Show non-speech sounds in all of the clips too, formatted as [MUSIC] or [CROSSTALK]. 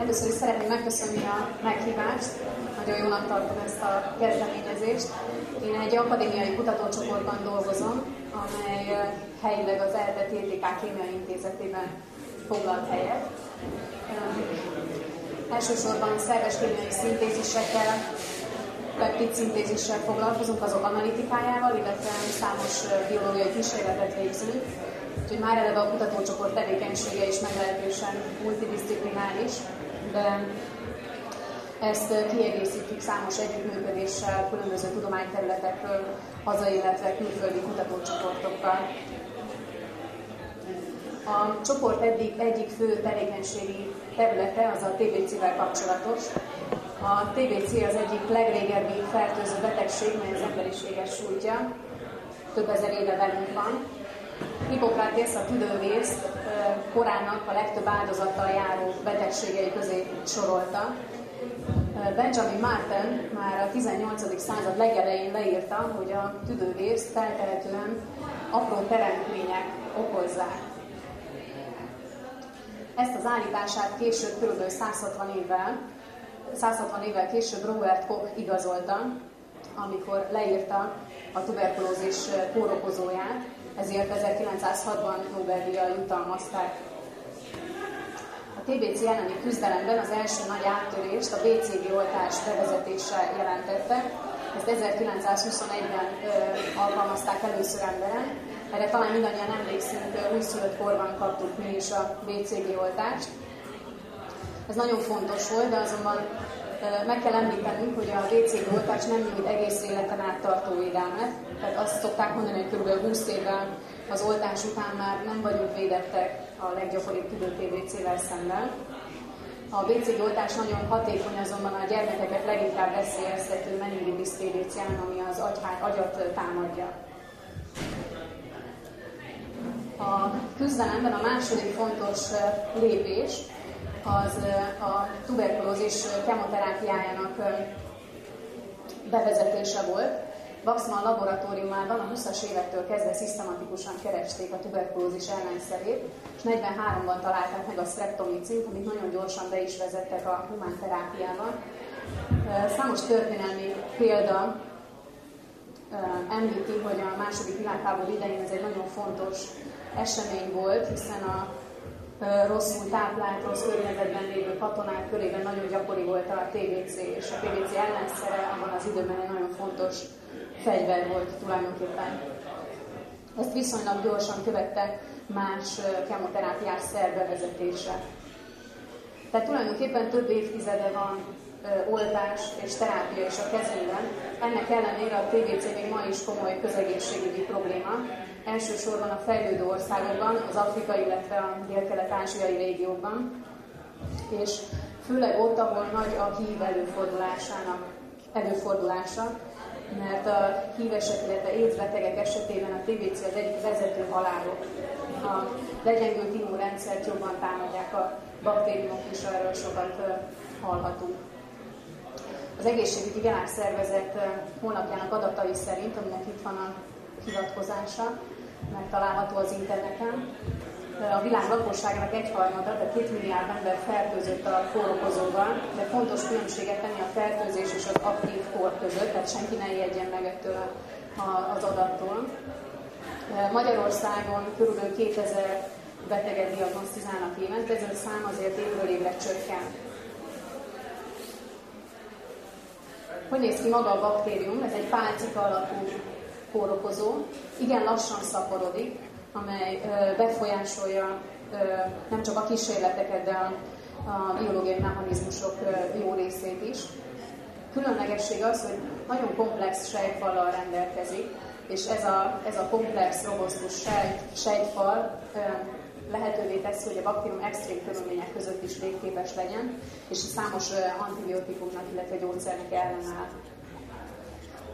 Először is szeretném megköszönni a meghívást. Nagyon jónak tartom ezt a kezdeményezést. Én egy akadémiai kutatócsoportban dolgozom, amely helyileg az ELTE TTK Kémiai Intézetében foglalt helyet. Elsősorban szerves kémiai szintézisekkel, peptid szintézissel foglalkozunk, azok analitikájával, illetve számos biológiai kísérletet végzünk. Úgyhogy már eleve a kutatócsoport tevékenysége is meglehetősen multidisziplináris, de ezt kiegészítjük számos együttműködéssel, különböző tudományterületekről, hazai, illetve külföldi kutatócsoportokkal. A csoport eddig egyik fő tevékenységi területe az a TBC-vel kapcsolatos. A TBC az egyik legrégebbi fertőző betegség, mely az emberiséget sújtja. Több ezer éve velünk van. Hippokrates a tüdővész korának a legtöbb áldozattal járó betegségei közé sorolta. Benjamin Martin már a 18. század legelején leírta, hogy a tüdővész feltehetően apró teremtmények okozzák. Ezt az állítását később, kb. 160 évvel, 160 évvel később Robert Koch igazolta, amikor leírta a tuberkulózis kórokozóját, ezért 1906-ban Nobel-díjjal jutalmazták. A TBC elleni küzdelemben az első nagy áttörést a BCG oltás bevezetése jelentette. Ezt 1921-ben alkalmazták először emberen. Erre talán mindannyian emlékszünk, újszülött korban kaptuk mi is a BCG oltást. Ez nagyon fontos volt, de azonban meg kell említenünk, hogy a BCG oltás nem nyújt egész életen át tartó védelmet. Tehát azt szokták mondani, hogy kb. 20 évvel az oltás után már nem vagyunk védettek a leggyakoribb tüdő TBC-vel szemben. A BCG oltás nagyon hatékony, azonban a gyermekeket leginkább veszélyeztető meningitis tbc ami az agyat támadja. A küzdelemben a második fontos lépés az a tuberkulózis kemoterápiájának bevezetése volt. Waxman laboratóriumában a 20-as évektől kezdve szisztematikusan keresték a tuberkulózis ellenszerét, és 43-ban találták meg a streptomicint, amit nagyon gyorsan be is vezettek a humán terápiában. Számos történelmi példa említi, hogy a második világháború idején ez egy nagyon fontos esemény volt, hiszen a rosszul táplált, rossz környezetben lévő katonák körében nagyon gyakori volt a TBC, és a TBC ellenszere abban az időben egy nagyon fontos fegyver volt tulajdonképpen. Ezt viszonylag gyorsan követte más kemoterápiás szerbevezetése. Tehát tulajdonképpen több évtizede van oltás és terápia is a kezében. Ennek ellenére a TBC még ma is komoly közegészségügyi probléma, elsősorban a fejlődő országokban, az afrikai, illetve a dél-kelet-ázsiai régiókban, és főleg ott, ahol nagy a hív előfordulásának előfordulása, mert a hívesek, illetve étbetegek esetében a TBC az egyik vezető halálok. A legyengült immunrendszert jobban támadják a baktériumok is, erről sokat hallhatunk. Az egészségügyi világszervezet honlapjának adatai szerint, aminek itt van a hivatkozása, megtalálható az interneten, a világ lakosságának egyharmada, de két milliárd ember fertőzött a kórokozóval, de fontos különbséget tenni a fertőzés és az aktív kór között, tehát senki ne ijedjen meg ettől az adattól. Magyarországon kb. 2000 beteget diagnosztizálnak évente, ez a szám azért évről évre csökken. Hogy néz ki maga a baktérium? Ez egy pálcika alakú kórokozó, igen lassan szaporodik, amely befolyásolja nem csak a kísérleteket, de a, biológiai mechanizmusok jó részét is. Különlegesség az, hogy nagyon komplex sejtfallal rendelkezik, és ez a, ez a komplex, robosztus sejt, sejtfal lehetővé teszi, hogy a baktérium extrém körülmények között is végképes legyen, és számos antibiotikumnak, illetve gyógyszernek ellenáll.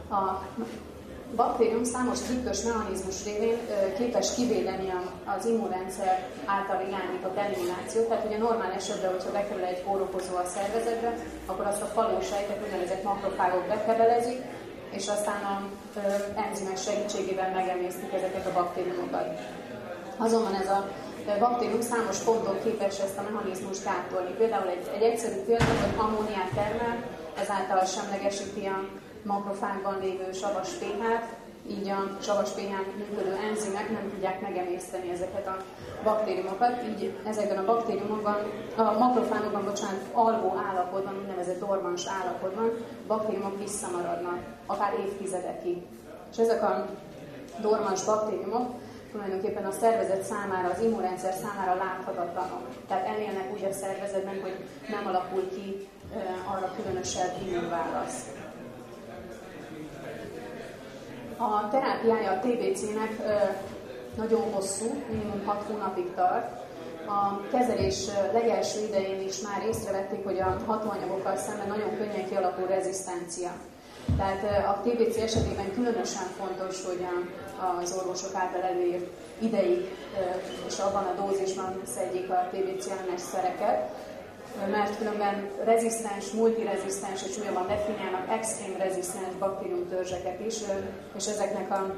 A baktérium számos trükkös mechanizmus révén képes kivédeni az immunrendszer által irányított eliminációt, tehát ugye normál esetben, hogyha bekerül egy kórokozó a szervezetbe, akkor azt a faló sejtek, úgynevezett makrofágok bekebelezik, és aztán a enzimek segítségével megemésztik ezeket a baktériumokat. Azonban ez a baktérium számos ponton képes ezt a mechanizmust gátolni. Például egy, egy egyszerű példa, hogy ammóniát termel, ezáltal semlegesíti a makrofágban lévő savas pH-t, így a savas ph működő enzimek nem tudják megemészteni ezeket a baktériumokat, így ezekben a baktériumokban, a makrofánokban, bocsánat, alvó állapotban, úgynevezett dormans állapotban baktériumok visszamaradnak, akár évtizedekig. És ezek a dormans baktériumok tulajdonképpen a szervezet számára, az immunrendszer számára láthatatlanok. Tehát elélnek úgy a szervezetben, hogy nem alakul ki arra különösebb immunválasz. A terápiája a TBC-nek nagyon hosszú, minimum 6 hónapig tart. A kezelés legelső idején is már észrevették, hogy a hatóanyagokkal szemben nagyon könnyen kialakul rezisztencia. Tehát a TBC esetében különösen fontos, hogy az orvosok által előírt ideig és abban a dózisban szedjék a TBC ellenes szereket, mert különben rezisztens, multirezisztens és újabban definiálnak extrém rezisztens baktériumtörzseket is, és ezeknek a,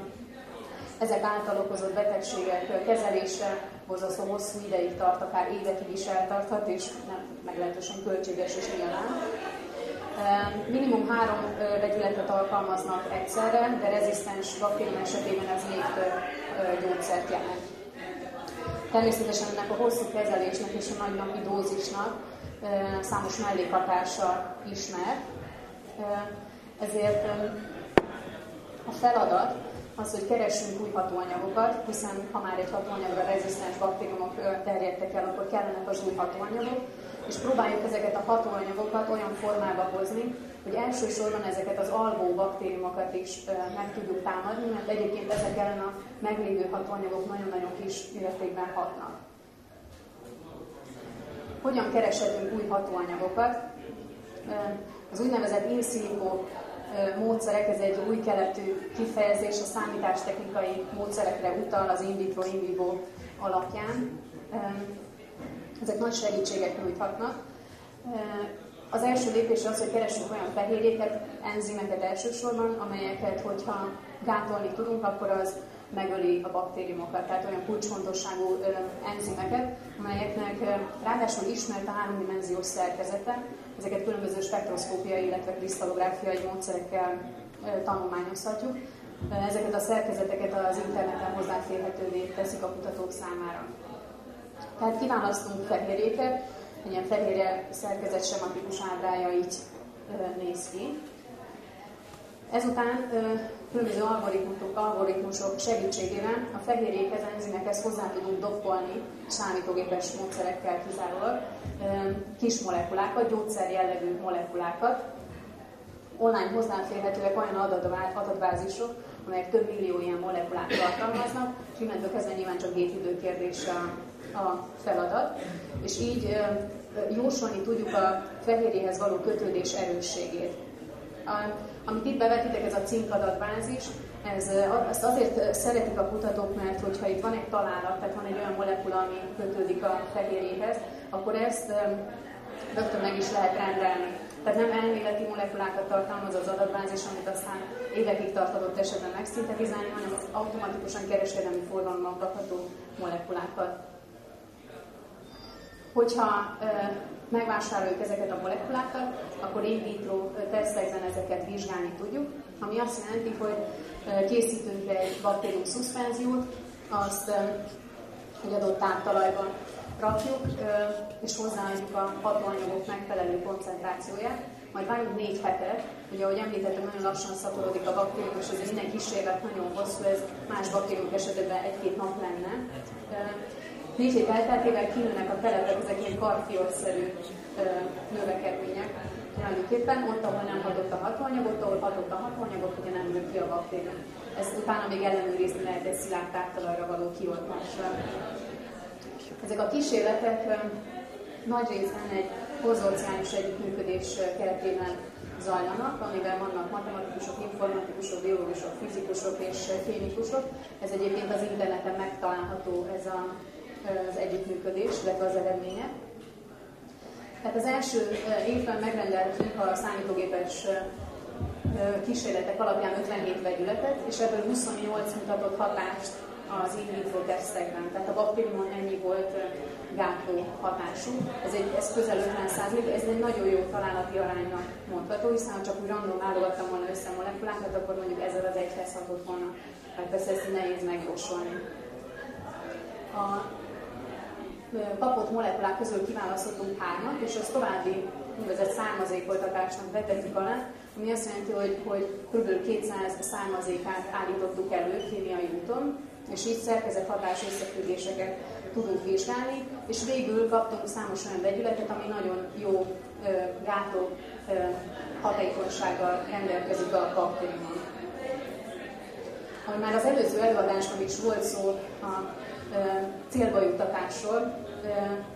ezek által okozott betegségek kezelése borzasztó hosszú ideig tart, akár évekig is eltarthat, és nem, meglehetősen költséges is nyilván. Minimum három vegyületet alkalmaznak egyszerre, de rezisztens baktérium esetében ez még több gyógyszert jelent. Természetesen ennek a hosszú kezelésnek és a nagy napi dózisnak számos mellékhatása ismert. Ezért a feladat az, hogy keressünk új hatóanyagokat, hiszen ha már egy hatóanyagra rezisztens baktériumok terjedtek el, akkor kellenek az új hatóanyagok, és próbáljuk ezeket a hatóanyagokat olyan formába hozni, hogy elsősorban ezeket az alvó baktériumokat is meg tudjuk támadni, mert egyébként ezek ellen a meglévő hatóanyagok nagyon-nagyon kis mértékben hatnak. Hogyan kereshetünk új hatóanyagokat? Az úgynevezett in silico módszerek, ez egy új keletű kifejezés, a számítástechnikai módszerekre utal az in vitro, in vivo alapján. Ezek nagy segítséget nyújthatnak. Az első lépés az, hogy keresünk olyan fehérjéket, enzimeket elsősorban, amelyeket, hogyha gátolni tudunk, akkor az megöli a baktériumokat, tehát olyan kulcsfontosságú enzimeket, amelyeknek ráadásul ismert a háromdimenziós szerkezete, ezeket különböző spektroszkópiai, illetve krisztallográfiai módszerekkel tanulmányozhatjuk. Ezeket a szerkezeteket az interneten hozzáférhetővé teszik a kutatók számára. Tehát kiválasztunk fehérjéket, egy ilyen fehérje szerkezet sematikus ábrája így néz ki. Ezután különböző algoritmusok, algoritmusok segítségével a fehérjékhez, enzimekhez hozzá tudunk doppolni számítógépes módszerekkel kizárólag kis molekulákat, gyógyszer jellegű molekulákat. Online hozzáférhetőek olyan adatbázisok, amelyek több millió ilyen molekulát tartalmaznak, és innentől kezdve nyilván csak gétidő kérdése a feladat, és így jósolni tudjuk a fehérjéhez való kötődés erősségét. Amit itt bevetitek, ez a cinkadatbázis, ez, ezt azért szeretik a kutatók, mert hogyha itt van egy találat, tehát van egy olyan molekula, ami kötődik a fehérjéhez, akkor ezt rögtön meg is lehet rendelni. Tehát nem elméleti molekulákat tartalmaz az adatbázis, amit aztán évekig tart adott esetben megszintetizálni, hanem az automatikusan kereskedelmi forgalomban kapható molekulákat. Hogyha megvásároljuk ezeket a molekulákat, akkor in vitro tesztekben ezeket vizsgálni tudjuk, ami azt jelenti, hogy készítünk egy baktérium szuszpenziót, azt egy adott táptalajban rakjuk, és hozzáadjuk a hatóanyagok megfelelő koncentrációját, majd várjuk négy hetet, ugye ahogy említettem, nagyon lassan szaporodik a baktérium, és ez minden kísérlet nagyon hosszú, ez más baktériumok esetében egy-két nap lenne. Négy hét elteltével kinőnek a telepek, ezek ilyen karfiolszerű növekedmények. Tulajdonképpen ott, ahol nem hatott a hatóanyagot, ahol hatott a hatóanyagot, ugye nem nő ki a baktérium. Ezt utána még ellenőrizni lehet egy szilárd táptalajra való kioltással. Ezek a kísérletek nagy részben egy konzorciális együttműködés keretében zajlanak, amiben vannak matematikusok, informatikusok, biológusok, fizikusok és kémikusok. Ez egyébként az interneten megtalálható ez a az együttműködés, illetve az eredménye. Tehát az első évben megrendeltünk a számítógépes kísérletek alapján 57 vegyületet, és ebből 28 mutatott hatást az in vitro tesztekben. Tehát a baktériumon ennyi volt gátló hatású. Ez, egy, ez közel 50 százalék, ez egy nagyon jó találati aránynak mondható, hiszen ha csak úgy random válogattam volna össze molekulákat, akkor mondjuk ezzel az egyhez hatott volna. Tehát persze ezt nehéz megjósolni. A kapott molekulák közül kiválasztottunk hármat, és az további úgynevezett származékoltatásnak vetettük alá, ami azt jelenti, hogy, hogy kb. 200 származékát állítottuk elő kémiai úton, és így szerkezethatás összefüggéseket tudunk vizsgálni, és végül kaptunk számos olyan vegyületet, ami nagyon jó gátló hatékonysággal rendelkezik a baktériumon. Ahogy már az előző előadásban is volt szó a célba juttatásról,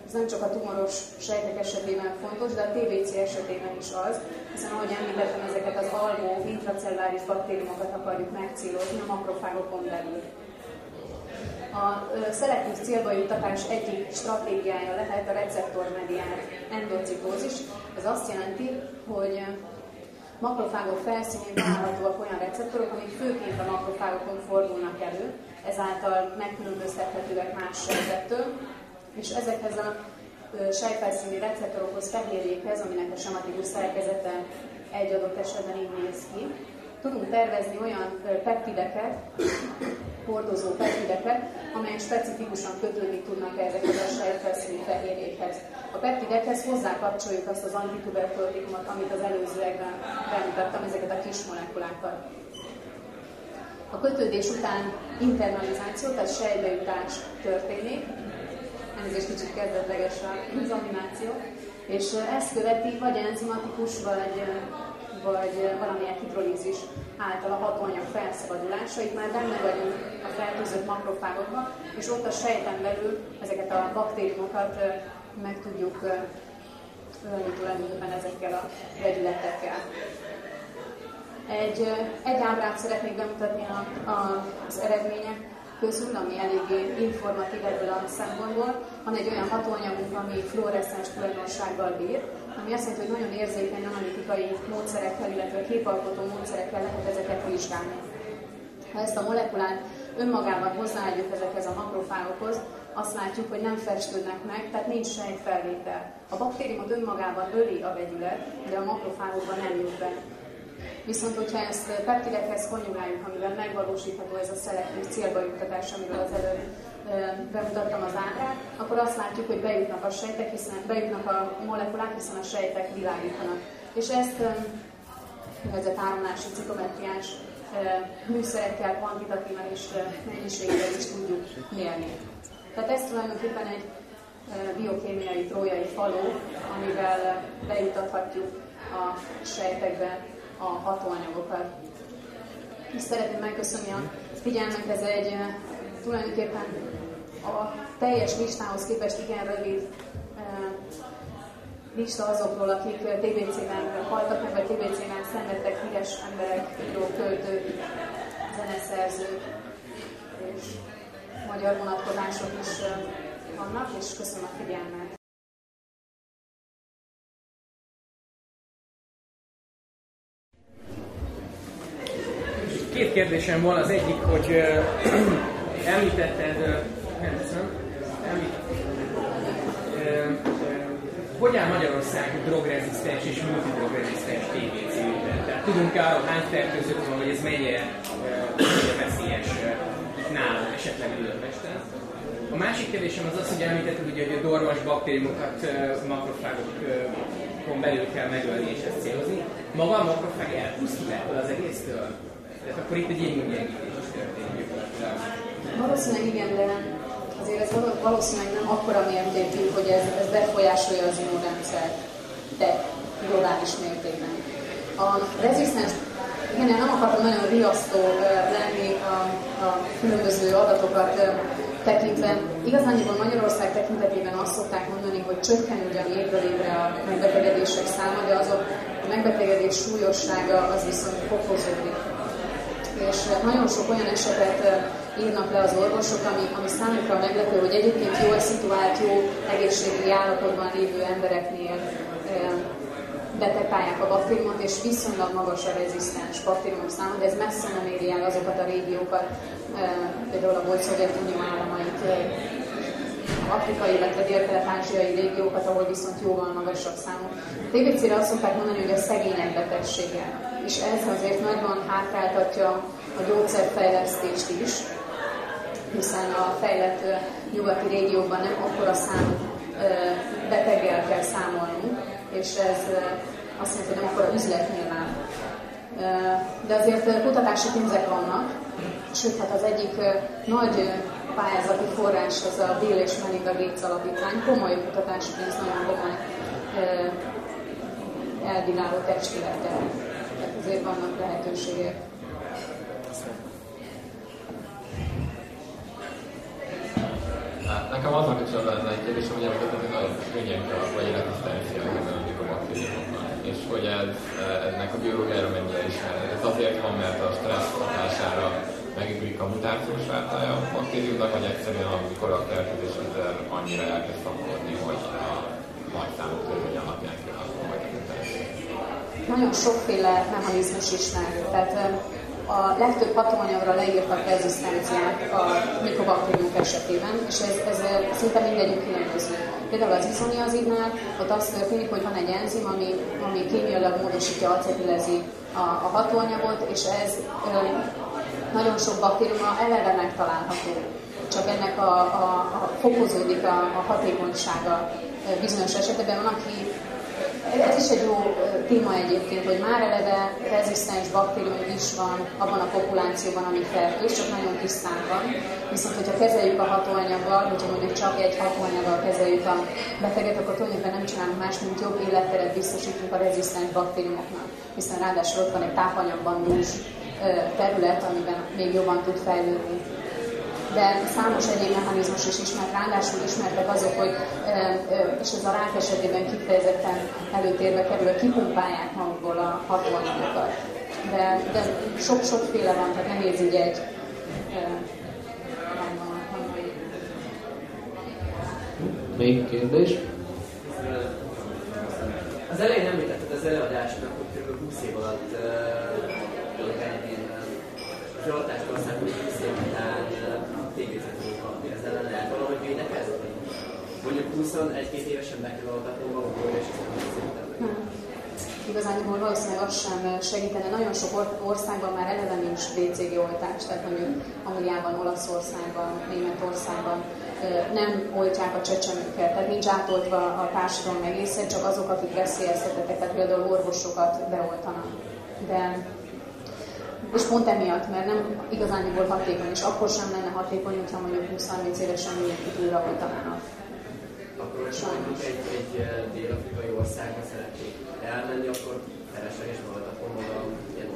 ez nem csak a tumoros sejtek esetében fontos, de a TBC esetében is az, hiszen ahogy említettem, ezeket az alvó intracelluláris baktériumokat akarjuk megcélozni a makrofágokon belül. A szelektív célba juttatás egyik stratégiája lehet a receptormediált endocitózis. Ez azt jelenti, hogy makrofágok felszínén találhatóak olyan receptorok, amik főként a makrofágokon fordulnak elő, ezáltal megkülönböztethetőek más sejtettől, és ezekhez a sejtfelszíni receptorokhoz, fehérjékhez, aminek a sematikus szerkezete egy adott esetben így néz ki, tudunk tervezni olyan peptideket, hordozó peptideket, amelyek specifikusan kötődni tudnak ezekhez a sejtfelszíni fehérjékhez. A peptidekhez hozzákapcsoljuk azt az antituberkulotikumot, amit az előzőekben bemutattam, ezeket a kis molekulákat. A kötődés után internalizáció, tehát sejtbejutás történik, elnézést kicsit kezdetleges az animáció, és ezt követi vagy enzimatikus, vagy, vagy valamilyen hidrolízis által a hatóanyag felszabadulása. Itt már benne vagyunk a fertőzött makrofágokban, és ott a sejten belül ezeket a baktériumokat meg tudjuk ölni tulajdonképpen ezekkel a vegyületekkel. Egy, egy ábrát szeretnék bemutatni a, a, az eredmények közül, ami eléggé informatív ebből a szempontból. Van egy olyan hatóanyagunk, ami fluoreszcens tulajdonsággal bír, ami azt jelenti, hogy nagyon érzékeny analitikai módszerekkel, illetve képalkotó módszerekkel lehet ezeket vizsgálni. Ha ezt a molekulát önmagában hozzáadjuk ezekhez a makrofágokhoz, azt látjuk, hogy nem festődnek meg, tehát nincs sejtfelvétel. A baktériumot önmagában öli a vegyület, de a makrofágokban nem jut be. Viszont, hogyha ezt peptidekhez konjugáljuk, amivel megvalósítható ez a szelektív célba juttatás, amiről az előbb bemutattam az ábrát, akkor azt látjuk, hogy bejutnak a sejtek, hiszen bejutnak a molekulák, hiszen a sejtek világítanak. És ezt úgynevezett áramlási citometriás műszerekkel kvantitatívan és mennyiségben is tudjuk mérni. Tehát ez tulajdonképpen egy biokémiai trójai faló, amivel bejutathatjuk a sejtekbe a hatóanyagokat. És szeretném megköszönni a figyelmet, ez egy tulajdonképpen a teljes listához képest igen rövid lista azokról, akik TBC-ben haltak meg, vagy TBC-ben szenvedtek, híres emberek, írók, költők, zeneszerzők, és magyar vonatkozások is vannak, és köszönöm a figyelmet. Kérdésem van, az egyik, hogy uh, [CLEARS THROAT] említetted, uh, nem hiszem, hogy áll Magyarország drogrezisztens és multidrogrezisztens TBC ügyben? Tehát tudunk-e arról hány fertőzött van, hogy ez mennyire, mennyire veszélyes itt nálunk, esetleg Budapesten? A másik kérdésem az az, hogy említetted, hogy a dormas baktériumokat makrofágokon belül kell megölni és ezt célozni. Maga a makrofág elpusztul ebből az egésztől? Tehát akkor itt egy történik Valószínűleg igen, de azért ez valószínűleg nem akkora mértékű, hogy ez, ez befolyásolja az immunrendszert, de globális mértékben. A rezisztens, igen, én nem akartam nagyon riasztó lenni a, a különböző adatokat tekintve. Igazándiból Magyarország tekintetében azt szokták mondani, hogy csökken ugyan évről évre a megbetegedések száma, de azok a megbetegedés súlyossága az viszont fokozódik és nagyon sok olyan esetet írnak le az orvosok, ami, ami számukra meglepő, hogy egyébként jól szituált, jó egészségügyi állapotban lévő embereknél detektálják a baktériumot, és viszonylag magas a rezisztens baktériumok száma, de ez messze nem éri el azokat a régiókat, például a volt Szovjetunió államait, afrikai, illetve dél-kelet-ázsiai régiókat, ahol viszont jóval magasabb számú. A TBC-re azt szokták mondani, hogy a szegények betegsége, és ez azért nagyban hátráltatja a gyógyszerfejlesztést is, hiszen a fejlett nyugati régióban nem akkora számú beteggel kell számolnunk, és ez azt jelenti, hogy nem akkora üzlet nyilván. De azért kutatási pénzek vannak, sőt, hát az egyik nagy pályázati forrás az a Bill és Melinda Gates alapítvány, komoly kutatási pénz, nagyon komoly elbíráló testülettel. Tehát azért vannak lehetőségek. Nekem aznak kapcsolatban lenne egy kérdés, hogy említettem, hogy a könnyekkel vagy rezisztencia a baktériumoknak, és hogy ez, ennek a biológiára mennyire ismert. Ez azért van, mert a stressz hatására megugrik a mutációs váltája a baktériumnak, vagy egyszerűen amikor a fertőzés annyira elkezd szaporodni, hogy a nagy számú törvény alapján kialakulnak vagy a Nagyon sokféle mechanizmus ismert. Tehát a legtöbb hatóanyagra leírtak rezisztenciát a mikobaktériumok esetében, és ez, ez szinte mindegyik különböző. Például az izoniazidnál ott az történik, hogy van egy enzim, ami, ami kémiailag módosítja, acetilezi a, a hatóanyagot, és ez nagyon sok baktériummal eleve megtalálható. Csak ennek a, a, a fokozódik a, a hatékonysága bizonyos esetben. Van, aki ez is egy jó téma egyébként, hogy már eleve rezisztens baktérium is van abban a populációban, ami fertőz, csak nagyon tisztán van. Viszont, hogyha kezeljük a hatóanyaggal, hogyha mondjuk csak egy hatóanyaggal kezeljük a beteget, akkor tulajdonképpen nem csinálunk más, mint jobb életteret biztosítunk a rezisztens baktériumoknak. Hiszen ráadásul ott van egy tápanyagban dús terület, amiben még jobban tud fejlődni de számos egyéb mechanizmus is ismert, ráadásul ismertek azok, hogy, és ez a rák esetében kifejezetten előtérbe kerül, hogy kipumpálják magukból a hatóanyagokat. De, de sok-sokféle van, tehát nehéz így egy Még kérdés? Az elején említetted az előadásnak, hogy kb. 20 év alatt Zsoltást ország 20 év után TBC-t ezzel ellen lehet valahogy védekezni? Mondjuk 21-2 évesen be kell alkatni magunkról, és hmm. Igazából valószínűleg az sem segítene. Nagyon sok országban már eleve nincs BCG oltás, tehát mondjuk Angliában, Olaszországban, Németországban nem oltják a csecsemőket, tehát nincs átoltva a társadalom egészen, csak azok, akik veszélyeztetettek, tehát például orvosokat beoltanak. De és pont emiatt, mert nem igazán hatékony, és akkor sem lenne hatékony, hogyha mondjuk 20-30 évesen mindenkit újra oltanának. Akkor Sajnos. egy, egy dél-afrikai országba szeretnék elmenni, akkor felesleges volt akkor maga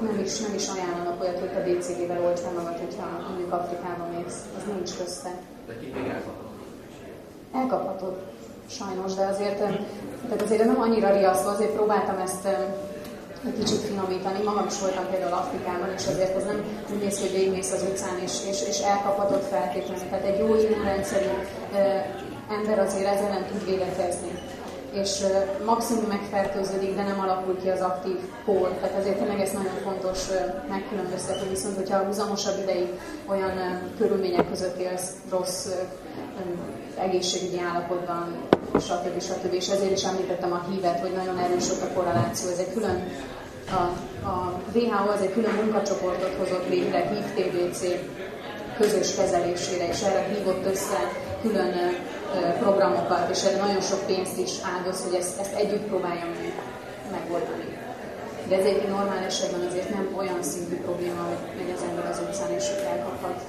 nem is, nem is ajánlanak olyat, hogy a DCG-vel old fel magad, hogyha mondjuk Afrikába mész. Az nincs közte. De ki még elkaphatod? Elkaphatod. Sajnos, de azért, tehát azért nem annyira riasztó, azért próbáltam ezt egy kicsit finomítani. Magam is voltam például Afrikában, és azért ez nem úgy néz ki, hogy végigmész az utcán, és, és, és elkaphatod feltétlenül. Tehát egy jó immunrendszerű ember azért ezzel nem tud védekezni és maximum megfertőződik, de nem alakul ki az aktív kór. Tehát ezért tényleg ez nagyon fontos megkülönböztetni, viszont hogyha húzamosabb ideig olyan körülmények között élsz rossz egészségügyi állapotban, stb. stb. És ezért is említettem a hívet, hogy nagyon erős ott a korreláció. Ez egy külön, a, a WHO az egy külön munkacsoportot hozott létre, hív TBC közös kezelésére, és erre hívott össze külön programokat, és erre nagyon sok pénzt is áldoz, hogy ezt, ezt együtt próbáljam megoldani. De ez egy normál esetben azért nem olyan szintű probléma, hogy megy az ember az utcán és elkaphat